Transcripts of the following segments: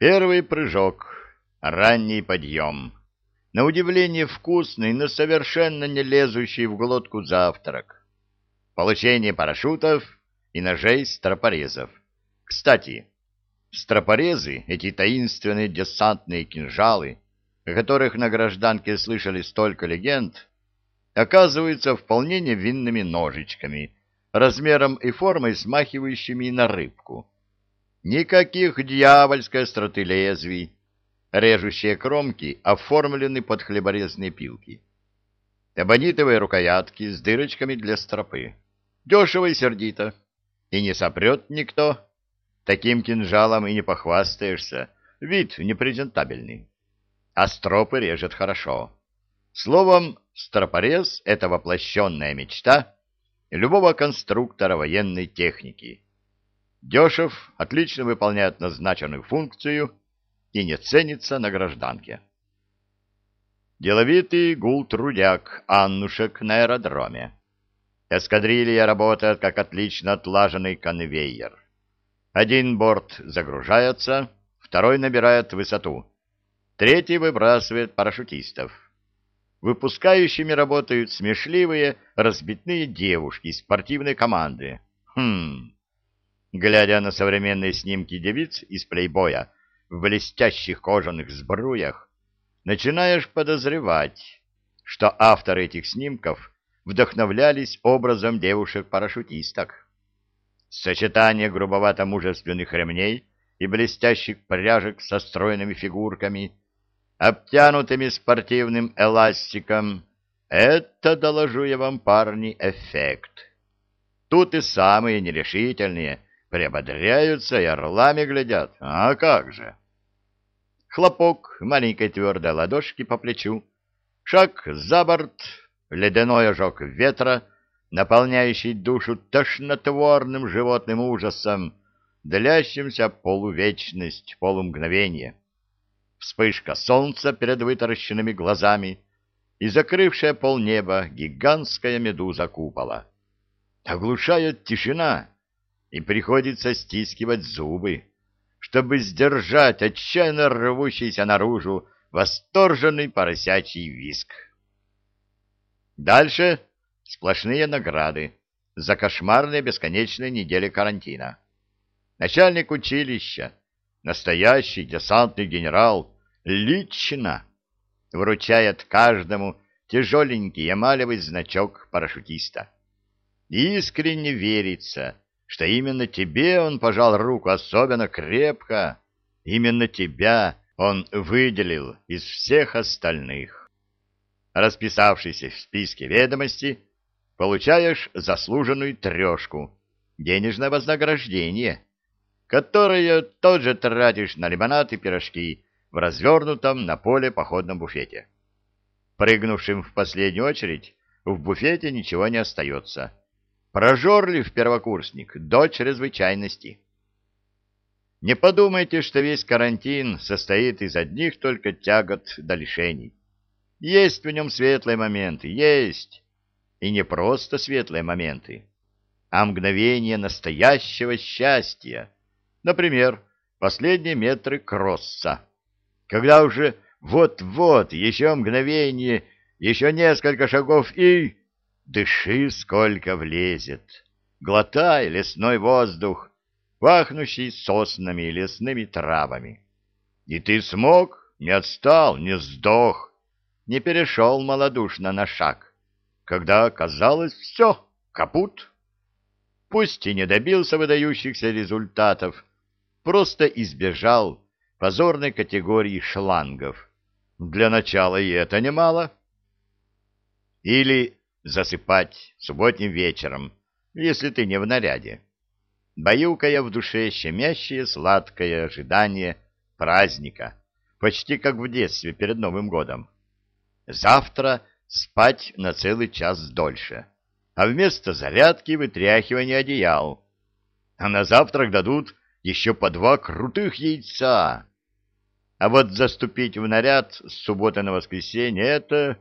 Первый прыжок, ранний подъем. На удивление вкусный, но совершенно не лезущий в глотку завтрак. Получение парашютов и ножей стропорезов. Кстати, стропорезы, эти таинственные десантные кинжалы, о которых на гражданке слышали столько легенд, оказываются вполне невинными ножичками, размером и формой смахивающими на рыбку. Никаких дьявольской остроты лезвий, режущие кромки оформлены под хлеборезные пилки. Эбонитовые рукоятки с дырочками для стропы. Дешево и сердито. И не сопрет никто. Таким кинжалом и не похвастаешься. Вид непрезентабельный. А стропы режет хорошо. Словом, стропорез — это воплощенная мечта любого конструктора военной техники. Дешев, отлично выполняет назначенную функцию и не ценится на гражданке. Деловитый гул-трудяк Аннушек на аэродроме. Эскадрилья работает как отлично отлаженный конвейер. Один борт загружается, второй набирает высоту, третий выбрасывает парашютистов. Выпускающими работают смешливые, разбитные девушки спортивной команды. Хм. Глядя на современные снимки девиц из плейбоя в блестящих кожаных сбруях, начинаешь подозревать, что авторы этих снимков вдохновлялись образом девушек-парашютисток. Сочетание грубовато-мужественных ремней и блестящих пряжек со стройными фигурками, обтянутыми спортивным эластиком, это, доложу я вам, парни, эффект. Тут и самые нерешительные приободряются и орлами глядят. А как же? Хлопок маленькой твердой ладошки по плечу, шаг за борт, ледяной ожог ветра, наполняющий душу тошнотворным животным ужасом, длящимся полувечность, полумгновение. Вспышка солнца перед вытаращенными глазами и закрывшая полнеба гигантская медуза купола. Оглушает тишина, и приходится стискивать зубы чтобы сдержать отчаянно рвущийся наружу восторженный поросячий виск. Дальше сплошные награды за кошмарные бесконечные недели карантина. Начальник училища, настоящий десантный генерал, лично вручает каждому тяжеленький эмалевый значок парашютиста. Искренне верится, что именно тебе он пожал руку особенно крепко, именно тебя он выделил из всех остальных. Расписавшись в списке ведомостей, получаешь заслуженную трешку, денежное вознаграждение, которое тоже тратишь на лимонад и пирожки в развернутом на поле походном буфете. Прыгнувшим в последнюю очередь в буфете ничего не остается Прожорлив первокурсник до чрезвычайности. Не подумайте, что весь карантин состоит из одних только тягот до лишений. Есть в нем светлые моменты, есть. И не просто светлые моменты, а мгновение настоящего счастья. Например, последние метры кросса. Когда уже вот-вот, еще мгновение, еще несколько шагов и... Дыши, сколько влезет. Глотай лесной воздух, пахнущий соснами и лесными травами. И ты смог, не отстал, не сдох, не перешел малодушно на шаг, когда казалось все, капут. Пусть и не добился выдающихся результатов, просто избежал позорной категории шлангов. Для начала и это немало. Или засыпать субботним вечером, если ты не в наряде. Баюкая в душе щемящее сладкое ожидание праздника, почти как в детстве перед Новым годом. Завтра спать на целый час дольше, а вместо зарядки вытряхивание одеял. А на завтрак дадут еще по два крутых яйца. А вот заступить в наряд с субботы на воскресенье — это...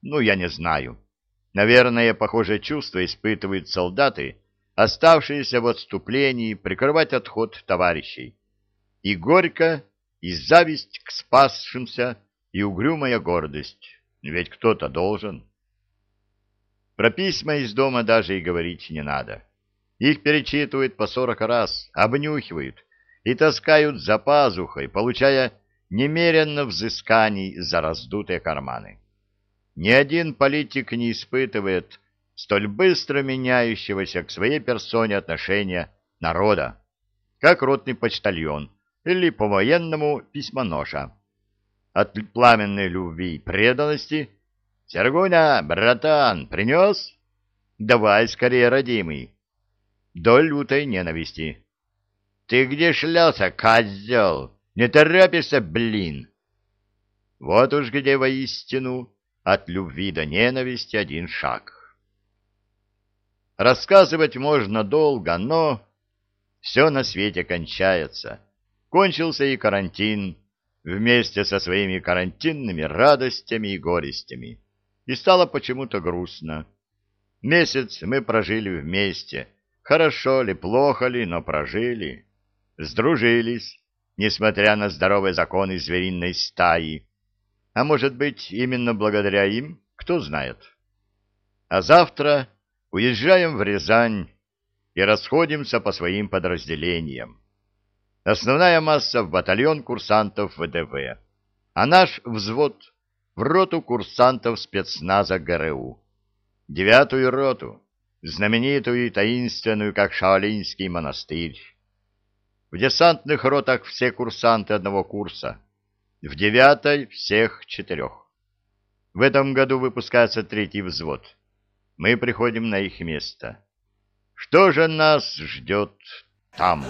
ну, я не знаю. Наверное, похожее чувство испытывают солдаты, оставшиеся в отступлении прикрывать отход товарищей. И горько, и зависть к спасшимся, и угрюмая гордость. Ведь кто-то должен. Про письма из дома даже и говорить не надо. Их перечитывают по сорок раз, обнюхивают и таскают за пазухой, получая немеренно взысканий за раздутые карманы. Ни один политик не испытывает столь быстро меняющегося к своей персоне отношения народа, как ротный почтальон или по-военному письмоноша. От пламенной любви и преданности «Сергуня, братан, принес? Давай скорее, родимый!» До лютой ненависти. «Ты где шлялся, козел? Не торопишься, блин!» Вот уж где воистину от любви до ненависти один шаг. Рассказывать можно долго, но все на свете кончается. Кончился и карантин вместе со своими карантинными радостями и горестями. И стало почему-то грустно. Месяц мы прожили вместе. Хорошо ли, плохо ли, но прожили. Сдружились, несмотря на здоровые законы звериной стаи. А может быть, именно благодаря им, кто знает. А завтра уезжаем в Рязань и расходимся по своим подразделениям. Основная масса в батальон курсантов ВДВ, а наш взвод в роту курсантов спецназа ГРУ. Девятую роту, знаменитую и таинственную, как Шаолинский монастырь. В десантных ротах все курсанты одного курса, в девятой всех четырех. В этом году выпускается третий взвод мы приходим на их место. Что же нас ждет там?